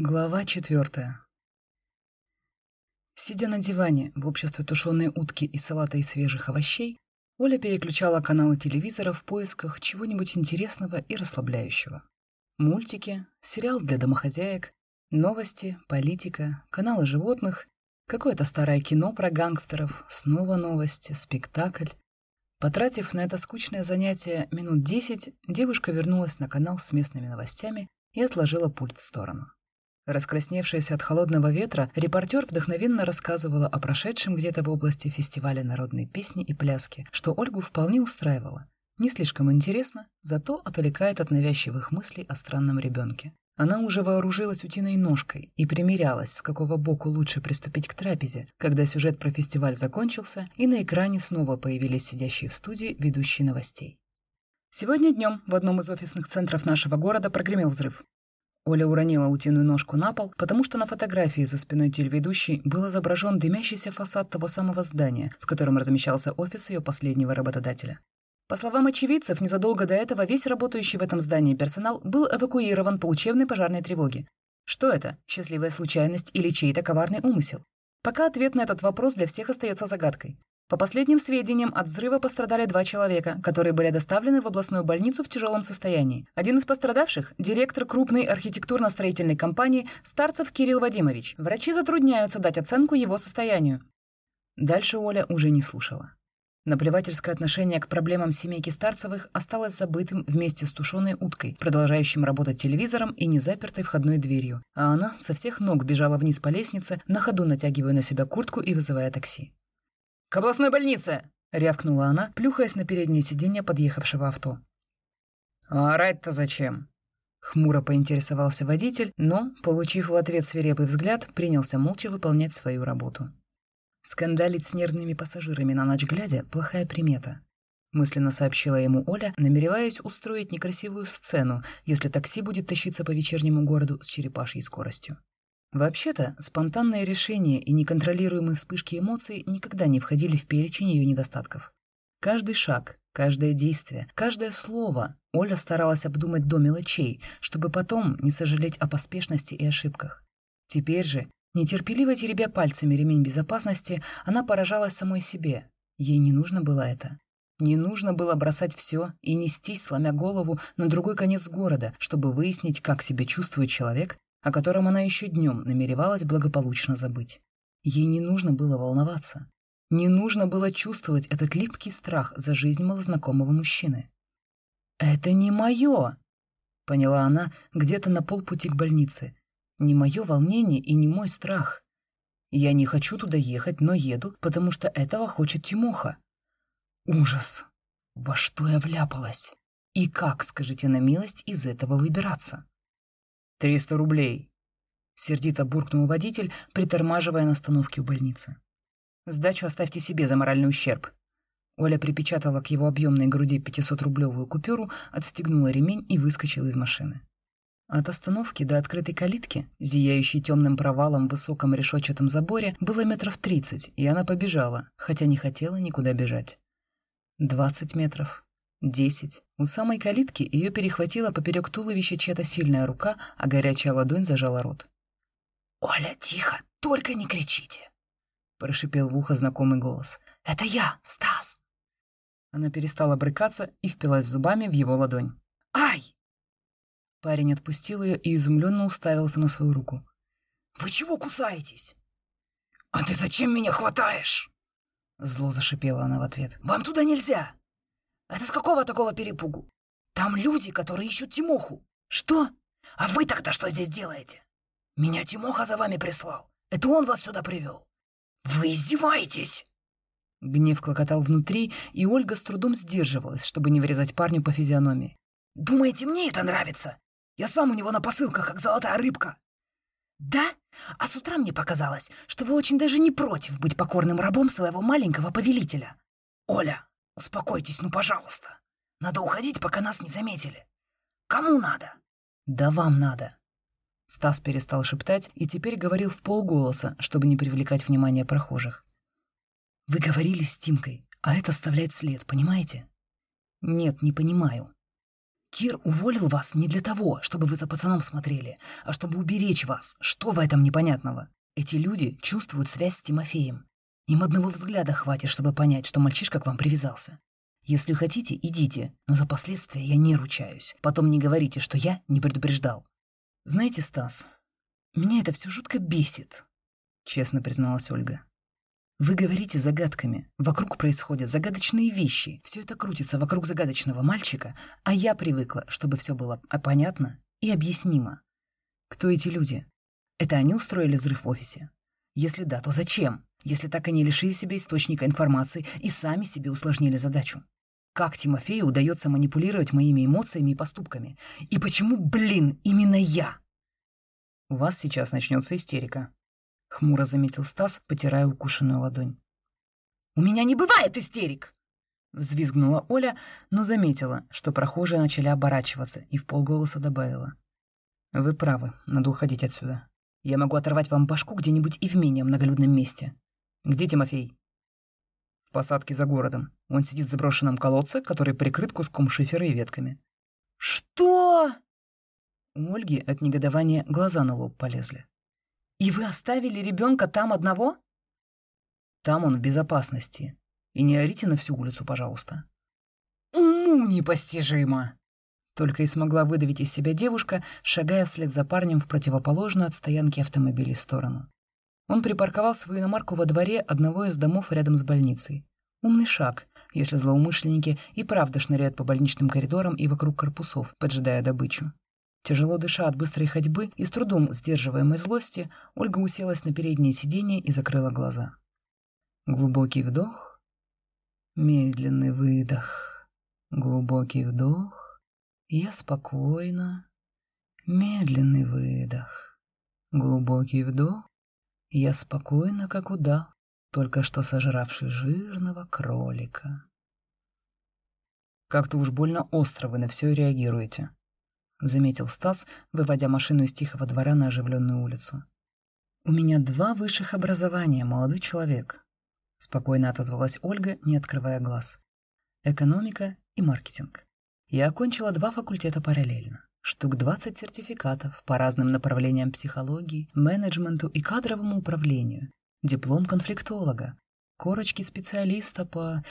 Глава четвертая. Сидя на диване в обществе тушеной утки и салата из свежих овощей, Оля переключала каналы телевизора в поисках чего-нибудь интересного и расслабляющего. Мультики, сериал для домохозяек, новости, политика, каналы животных, какое-то старое кино про гангстеров, снова новости, спектакль. Потратив на это скучное занятие минут десять, девушка вернулась на канал с местными новостями и отложила пульт в сторону. Раскрасневшаяся от холодного ветра, репортер вдохновенно рассказывала о прошедшем где-то в области фестиваля народной песни и пляски, что Ольгу вполне устраивало. Не слишком интересно, зато отвлекает от навязчивых мыслей о странном ребенке. Она уже вооружилась утиной ножкой и примерялась, с какого боку лучше приступить к трапезе, когда сюжет про фестиваль закончился, и на экране снова появились сидящие в студии ведущие новостей. Сегодня днем в одном из офисных центров нашего города прогремел взрыв. Оля уронила утиную ножку на пол, потому что на фотографии за спиной телеведущей был изображен дымящийся фасад того самого здания, в котором размещался офис ее последнего работодателя. По словам очевидцев, незадолго до этого весь работающий в этом здании персонал был эвакуирован по учебной пожарной тревоге. Что это? Счастливая случайность или чей-то коварный умысел? Пока ответ на этот вопрос для всех остается загадкой. По последним сведениям, от взрыва пострадали два человека, которые были доставлены в областную больницу в тяжелом состоянии. Один из пострадавших – директор крупной архитектурно-строительной компании Старцев Кирилл Вадимович. Врачи затрудняются дать оценку его состоянию. Дальше Оля уже не слушала. Наплевательское отношение к проблемам семейки Старцевых осталось забытым вместе с тушеной уткой, продолжающим работать телевизором и незапертой входной дверью, а она со всех ног бежала вниз по лестнице, на ходу натягивая на себя куртку и вызывая такси. «К областной больнице!» — рявкнула она, плюхаясь на переднее сиденье подъехавшего авто. «А орать-то зачем?» Хмуро поинтересовался водитель, но, получив в ответ свирепый взгляд, принялся молча выполнять свою работу. Скандалить с нервными пассажирами на ночь глядя — плохая примета. Мысленно сообщила ему Оля, намереваясь устроить некрасивую сцену, если такси будет тащиться по вечернему городу с черепашьей скоростью. Вообще-то, спонтанные решения и неконтролируемые вспышки эмоций никогда не входили в перечень ее недостатков. Каждый шаг, каждое действие, каждое слово Оля старалась обдумать до мелочей, чтобы потом не сожалеть о поспешности и ошибках. Теперь же, нетерпеливо теребя пальцами ремень безопасности, она поражалась самой себе. Ей не нужно было это. Не нужно было бросать все и нестись, сломя голову, на другой конец города, чтобы выяснить, как себя чувствует человек, о котором она еще днем намеревалась благополучно забыть. Ей не нужно было волноваться. Не нужно было чувствовать этот липкий страх за жизнь малознакомого мужчины. «Это не мое!» — поняла она где-то на полпути к больнице. «Не мое волнение и не мой страх. Я не хочу туда ехать, но еду, потому что этого хочет Тимоха. Ужас! Во что я вляпалась? И как, скажите на милость, из этого выбираться?» «Триста рублей», — сердито буркнул водитель, притормаживая на остановке у больницы. «Сдачу оставьте себе за моральный ущерб». Оля припечатала к его объемной груди 500-рублевую купюру, отстегнула ремень и выскочила из машины. От остановки до открытой калитки, зияющей темным провалом в высоком решетчатом заборе, было метров тридцать, и она побежала, хотя не хотела никуда бежать. Двадцать метров, Десять. У самой калитки ее перехватила поперек туловища чья-то сильная рука, а горячая ладонь зажала рот. «Оля, тихо, только не кричите!» Прошипел в ухо знакомый голос. «Это я, Стас!» Она перестала брыкаться и впилась зубами в его ладонь. «Ай!» Парень отпустил ее и изумленно уставился на свою руку. «Вы чего кусаетесь?» «А ты зачем меня хватаешь?» Зло зашипела она в ответ. «Вам туда нельзя!» Это с какого такого перепугу? Там люди, которые ищут Тимоху. Что? А вы тогда что здесь делаете? Меня Тимоха за вами прислал. Это он вас сюда привел. Вы издеваетесь!» Гнев клокотал внутри, и Ольга с трудом сдерживалась, чтобы не врезать парню по физиономии. «Думаете, мне это нравится? Я сам у него на посылках, как золотая рыбка». «Да? А с утра мне показалось, что вы очень даже не против быть покорным рабом своего маленького повелителя. Оля, «Успокойтесь, ну, пожалуйста. Надо уходить, пока нас не заметили. Кому надо?» «Да вам надо». Стас перестал шептать и теперь говорил в полголоса, чтобы не привлекать внимание прохожих. «Вы говорили с Тимкой, а это оставляет след, понимаете?» «Нет, не понимаю». Кир уволил вас не для того, чтобы вы за пацаном смотрели, а чтобы уберечь вас. Что в этом непонятного? Эти люди чувствуют связь с Тимофеем. Им одного взгляда хватит, чтобы понять, что мальчишка к вам привязался. Если хотите, идите, но за последствия я не ручаюсь. Потом не говорите, что я не предупреждал. Знаете, Стас, меня это все жутко бесит, честно призналась Ольга. Вы говорите загадками. Вокруг происходят загадочные вещи. Все это крутится вокруг загадочного мальчика, а я привыкла, чтобы все было понятно и объяснимо. Кто эти люди? Это они устроили взрыв в офисе? Если да, то зачем? Если так они лишили себя источника информации и сами себе усложнили задачу. Как Тимофею удается манипулировать моими эмоциями и поступками? И почему, блин, именно я? У вас сейчас начнется истерика, — хмуро заметил Стас, потирая укушенную ладонь. «У меня не бывает истерик!» Взвизгнула Оля, но заметила, что прохожие начали оборачиваться, и в полголоса добавила. «Вы правы, надо уходить отсюда. Я могу оторвать вам башку где-нибудь и в менее многолюдном месте. Где Тимофей?» «В посадке за городом. Он сидит в заброшенном колодце, который прикрыт куском шифера и ветками». «Что?» У Ольги от негодования глаза на лоб полезли. «И вы оставили ребенка там одного?» «Там он в безопасности. И не орите на всю улицу, пожалуйста». «Уму непостижимо!» Только и смогла выдавить из себя девушка, шагая вслед за парнем в противоположную от стоянки автомобилей сторону. Он припарковал свою иномарку во дворе одного из домов рядом с больницей. Умный шаг, если злоумышленники и правда шныряют по больничным коридорам и вокруг корпусов, поджидая добычу. Тяжело дыша от быстрой ходьбы и с трудом сдерживаемой злости, Ольга уселась на переднее сиденье и закрыла глаза. Глубокий вдох, медленный выдох, глубокий вдох, я спокойно, медленный выдох, глубокий вдох, я спокойно, как удав, только что сожравший жирного кролика. Как-то уж больно остро вы на все реагируете, — заметил Стас, выводя машину из тихого двора на оживленную улицу. «У меня два высших образования, молодой человек», — спокойно отозвалась Ольга, не открывая глаз. «Экономика и маркетинг. Я окончила два факультета параллельно. Штук 20 сертификатов по разным направлениям психологии, менеджменту и кадровому управлению. Диплом конфликтолога. Корочки специалиста по...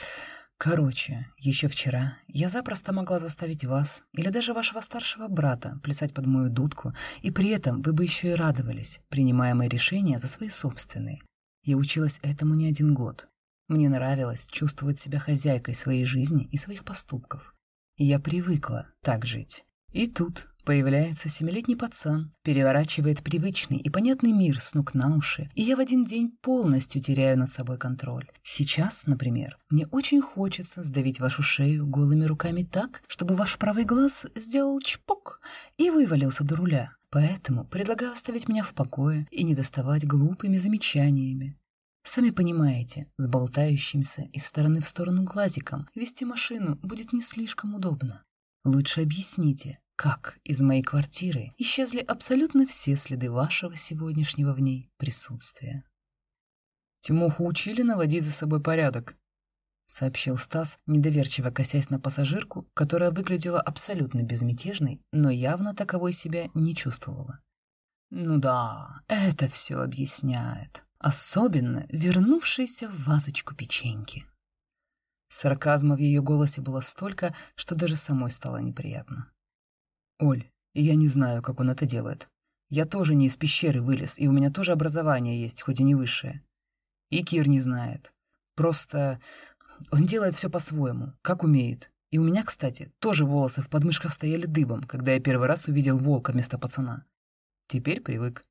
Короче, еще вчера я запросто могла заставить вас или даже вашего старшего брата плясать под мою дудку, и при этом вы бы еще и радовались, принимая мои решения за свои собственные. Я училась этому не один год. Мне нравилось чувствовать себя хозяйкой своей жизни и своих поступков. И я привыкла так жить. И тут Появляется семилетний пацан, переворачивает привычный и понятный мир с ног на уши, и я в один день полностью теряю над собой контроль. Сейчас, например, мне очень хочется сдавить вашу шею голыми руками так, чтобы ваш правый глаз сделал чпок и вывалился до руля. Поэтому предлагаю оставить меня в покое и не доставать глупыми замечаниями. Сами понимаете, с болтающимся из стороны в сторону глазиком вести машину будет не слишком удобно. Лучше объясните, как из моей квартиры исчезли абсолютно все следы вашего сегодняшнего в ней присутствия. Тимоху учили наводить за собой порядок, сообщил Стас, недоверчиво косясь на пассажирку, которая выглядела абсолютно безмятежной, но явно таковой себя не чувствовала. Ну да, это все объясняет. Особенно вернувшийся в вазочку печеньки. Сарказма в ее голосе было столько, что даже самой стало неприятно. «Оль, я не знаю, как он это делает. Я тоже не из пещеры вылез, и у меня тоже образование есть, хоть и не высшее. И Кир не знает. Просто он делает все по-своему, как умеет. И у меня, кстати, тоже волосы в подмышках стояли дыбом, когда я первый раз увидел волка вместо пацана. Теперь привык.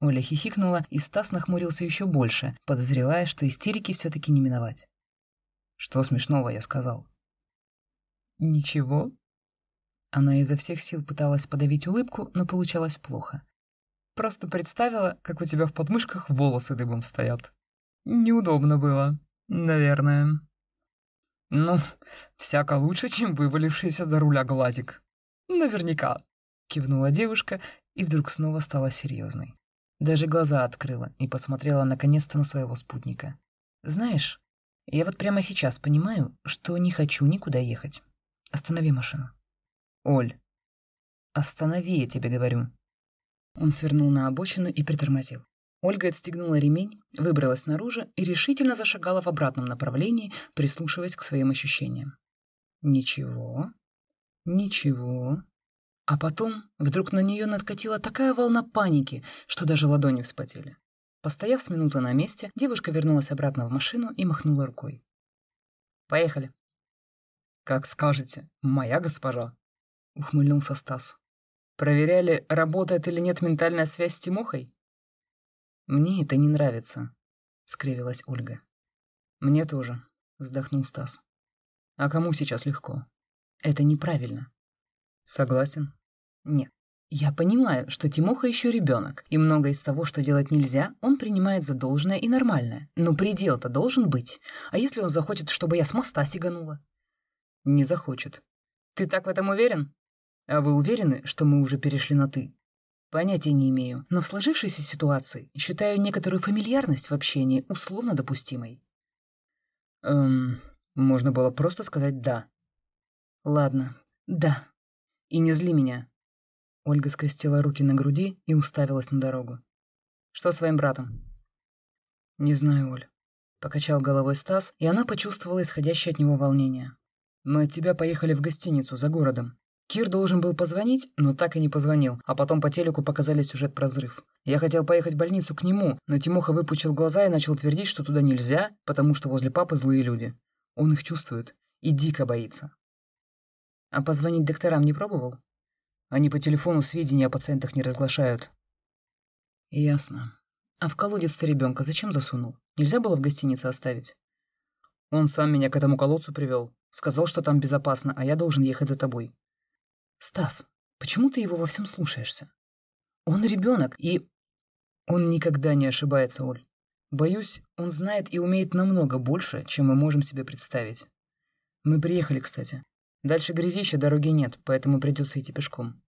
Оля хихикнула, и Стас нахмурился еще больше, подозревая, что истерики все таки не миновать. «Что смешного?» — я сказал. «Ничего», она изо всех сил пыталась подавить улыбку, но получалось плохо. Просто представила, как у тебя в подмышках волосы дыбом стоят. Неудобно было, наверное. Ну, всяко лучше, чем вывалившийся до руля глазик. Наверняка, кивнула девушка и вдруг снова стала серьезной. Даже глаза открыла и посмотрела наконец-то на своего спутника. Знаешь, я вот прямо сейчас понимаю, что не хочу никуда ехать. Останови машину. Оль, останови, я тебе говорю. Он свернул на обочину и притормозил. Ольга отстегнула ремень, выбралась наружу и решительно зашагала в обратном направлении, прислушиваясь к своим ощущениям. Ничего, ничего. А потом вдруг на нее надкатила такая волна паники, что даже ладони вспотели. Постояв с минуту на месте, девушка вернулась обратно в машину и махнула рукой. «Поехали». «Как скажете, моя госпожа», — ухмыльнулся Стас. «Проверяли, работает или нет ментальная связь с Тимохой?» «Мне это не нравится», — скривилась Ольга. «Мне тоже», — вздохнул Стас. «А кому сейчас легко?» «Это неправильно». «Согласен?» «Нет. Я понимаю, что Тимоха еще ребенок, и многое из того, что делать нельзя, он принимает за должное и нормальное. Но предел-то должен быть. А если он захочет, чтобы я с моста сиганула?» «Не захочет». «Ты так в этом уверен?» «А вы уверены, что мы уже перешли на «ты»?» Понятия не имею, но в сложившейся ситуации считаю некоторую фамильярность в общении условно допустимой. Эм, можно было просто сказать «да». Ладно, «да». И не зли меня. Ольга скрестила руки на груди и уставилась на дорогу. «Что с твоим братом?» «Не знаю, Оль». Покачал головой Стас, и она почувствовала исходящее от него волнение. «Мы от тебя поехали в гостиницу за городом. Кир должен был позвонить, но так и не позвонил, а потом по телеку показали сюжет про взрыв. Я хотел поехать в больницу к нему, но Тимоха выпучил глаза и начал твердить, что туда нельзя, потому что возле папы злые люди. Он их чувствует и дико боится. А позвонить докторам не пробовал? Они по телефону сведения о пациентах не разглашают. Ясно. А в колодец ты ребенка зачем засунул? Нельзя было в гостинице оставить? Он сам меня к этому колодцу привел. Сказал, что там безопасно, а я должен ехать за тобой. «Стас, почему ты его во всем слушаешься? Он ребенок, и...» «Он никогда не ошибается, Оль. Боюсь, он знает и умеет намного больше, чем мы можем себе представить. Мы приехали, кстати. Дальше грязища дороги нет, поэтому придется идти пешком».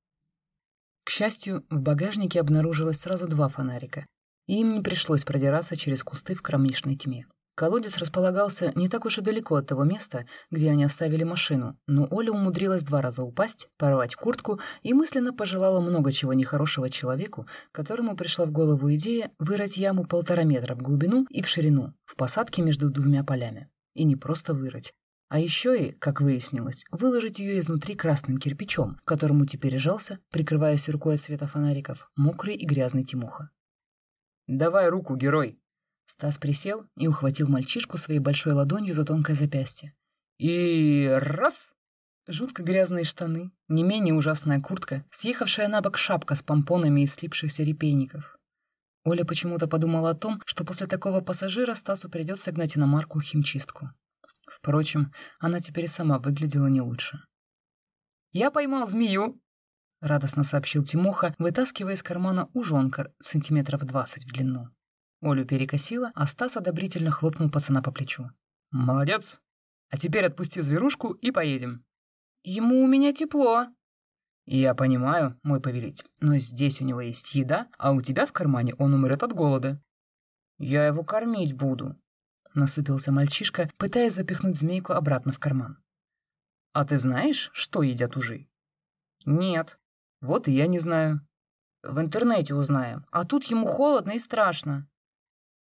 К счастью, в багажнике обнаружилось сразу два фонарика, и им не пришлось продираться через кусты в кромешной тьме. Колодец располагался не так уж и далеко от того места, где они оставили машину, но Оля умудрилась два раза упасть, порвать куртку и мысленно пожелала много чего нехорошего человеку, которому пришла в голову идея вырыть яму полтора метра в глубину и в ширину, в посадке между двумя полями. И не просто вырыть, а еще и, как выяснилось, выложить ее изнутри красным кирпичом, которому теперь жался, прикрываясь рукой от света фонариков, мокрый и грязный Тимоха. «Давай руку, герой!» Стас присел и ухватил мальчишку своей большой ладонью за тонкое запястье. И раз! Жутко грязные штаны, не менее ужасная куртка, съехавшая на бок шапка с помпонами из слипшихся репейников. Оля почему-то подумала о том, что после такого пассажира Стасу придется гнать иномарку химчистку. Впрочем, она теперь сама выглядела не лучше. «Я поймал змею!» — радостно сообщил Тимоха, вытаскивая из кармана ужонка сантиметров двадцать в длину. Олю перекосила, а Стас одобрительно хлопнул пацана по плечу. «Молодец! А теперь отпусти зверушку и поедем». «Ему у меня тепло». «Я понимаю, мой повелитель, но здесь у него есть еда, а у тебя в кармане он умрет от голода». «Я его кормить буду», — насупился мальчишка, пытаясь запихнуть змейку обратно в карман. «А ты знаешь, что едят ужи?» «Нет». «Вот и я не знаю». «В интернете узнаем, а тут ему холодно и страшно».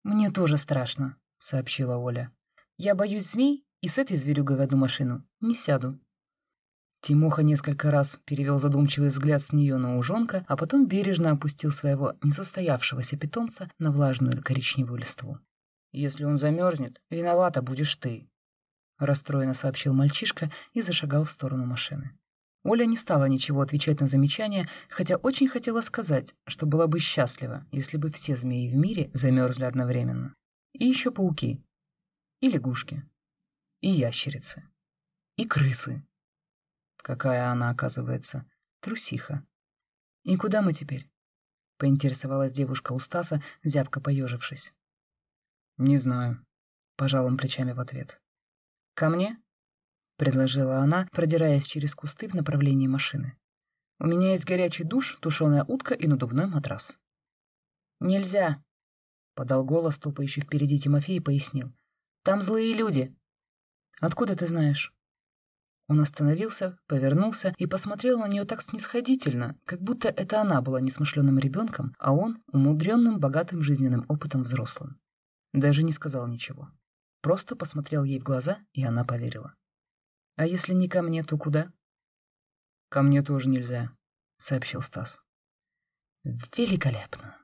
«Мне тоже страшно», — сообщила Оля. «Я боюсь змей и с этой зверюгой в одну машину не сяду». Тимоха несколько раз перевел задумчивый взгляд с нее на ужонка, а потом бережно опустил своего несостоявшегося питомца на влажную коричневую листву. «Если он замерзнет, виновата будешь ты», — расстроенно сообщил мальчишка и зашагал в сторону машины. Оля не стала ничего отвечать на замечание, хотя очень хотела сказать, что была бы счастлива, если бы все змеи в мире замерзли одновременно. И еще пауки. И лягушки. И ящерицы. И крысы. Какая она, оказывается, трусиха. «И куда мы теперь?» — поинтересовалась девушка у Стаса, зябко поежившись. «Не знаю», — пожал он плечами в ответ. «Ко мне?» предложила она, продираясь через кусты в направлении машины. «У меня есть горячий душ, тушеная утка и надувной матрас». «Нельзя», — подал голос, топающий впереди Тимофей, и пояснил. «Там злые люди». «Откуда ты знаешь?» Он остановился, повернулся и посмотрел на нее так снисходительно, как будто это она была несмышленным ребенком, а он — умудренным богатым жизненным опытом взрослым. Даже не сказал ничего. Просто посмотрел ей в глаза, и она поверила. «А если не ко мне, то куда?» «Ко мне тоже нельзя», — сообщил Стас. «Великолепно.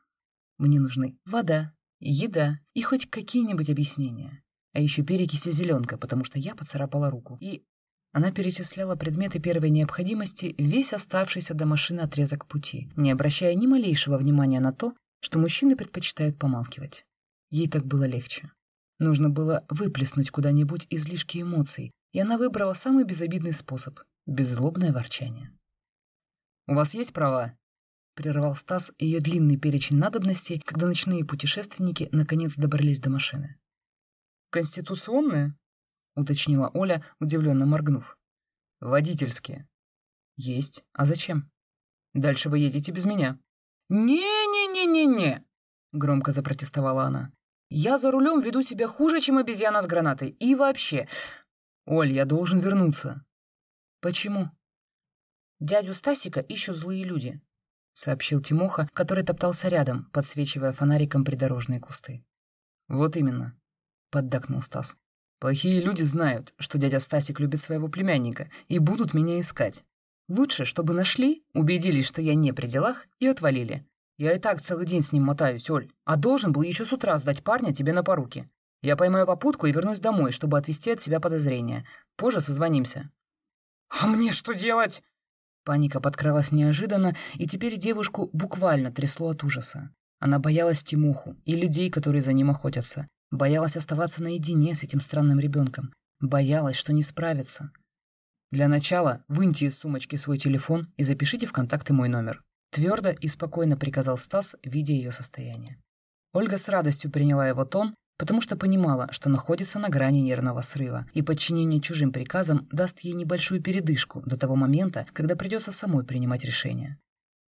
Мне нужны вода, еда и хоть какие-нибудь объяснения. А еще перекись и зеленка, потому что я поцарапала руку. И она перечисляла предметы первой необходимости весь оставшийся до машины отрезок пути, не обращая ни малейшего внимания на то, что мужчины предпочитают помалкивать. Ей так было легче. Нужно было выплеснуть куда-нибудь излишки эмоций, и она выбрала самый безобидный способ — беззлобное ворчание. «У вас есть права?» — прервал Стас ее длинный перечень надобностей, когда ночные путешественники наконец добрались до машины. «Конституционные?» уточнила Оля, удивленно моргнув. «Водительские». «Есть. А зачем?» «Дальше вы едете без меня». «Не-не-не-не-не!» — громко запротестовала она. «Я за рулем веду себя хуже, чем обезьяна с гранатой. И вообще...» «Оль, я должен вернуться». «Почему?» «Дядю Стасика ищут злые люди», — сообщил Тимоха, который топтался рядом, подсвечивая фонариком придорожные кусты. «Вот именно», — поддакнул Стас. Плохие люди знают, что дядя Стасик любит своего племянника, и будут меня искать. Лучше, чтобы нашли, убедились, что я не при делах, и отвалили. Я и так целый день с ним мотаюсь, Оль, а должен был еще с утра сдать парня тебе на поруки. Я поймаю попутку и вернусь домой, чтобы отвести от себя подозрения. Позже созвонимся». «А мне что делать?» Паника подкралась неожиданно, и теперь девушку буквально трясло от ужаса. Она боялась Тимуху и людей, которые за ним охотятся. Боялась оставаться наедине с этим странным ребенком. Боялась, что не справится. Для начала выньте из сумочки свой телефон и запишите в контакты мой номер. Твердо и спокойно приказал Стас, видя ее состояние. Ольга с радостью приняла его тон, потому что понимала, что находится на грани нервного срыва, и подчинение чужим приказам даст ей небольшую передышку до того момента, когда придется самой принимать решение.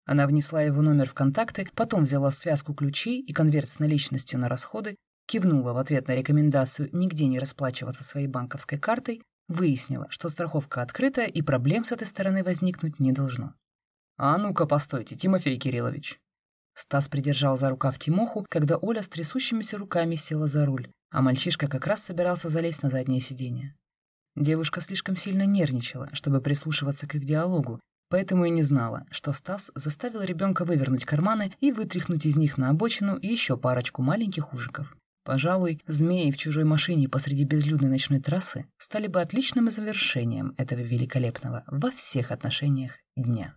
Она внесла его номер в контакты, потом взяла связку ключей и конверт с наличностью на расходы кивнула в ответ на рекомендацию нигде не расплачиваться своей банковской картой, выяснила, что страховка открытая и проблем с этой стороны возникнуть не должно. «А ну-ка, постойте, Тимофей Кириллович!» Стас придержал за рукав Тимоху, когда Оля с трясущимися руками села за руль, а мальчишка как раз собирался залезть на заднее сиденье. Девушка слишком сильно нервничала, чтобы прислушиваться к их диалогу, поэтому и не знала, что Стас заставил ребенка вывернуть карманы и вытряхнуть из них на обочину еще парочку маленьких ужиков. Пожалуй, змеи в чужой машине посреди безлюдной ночной трассы стали бы отличным завершением этого великолепного во всех отношениях дня.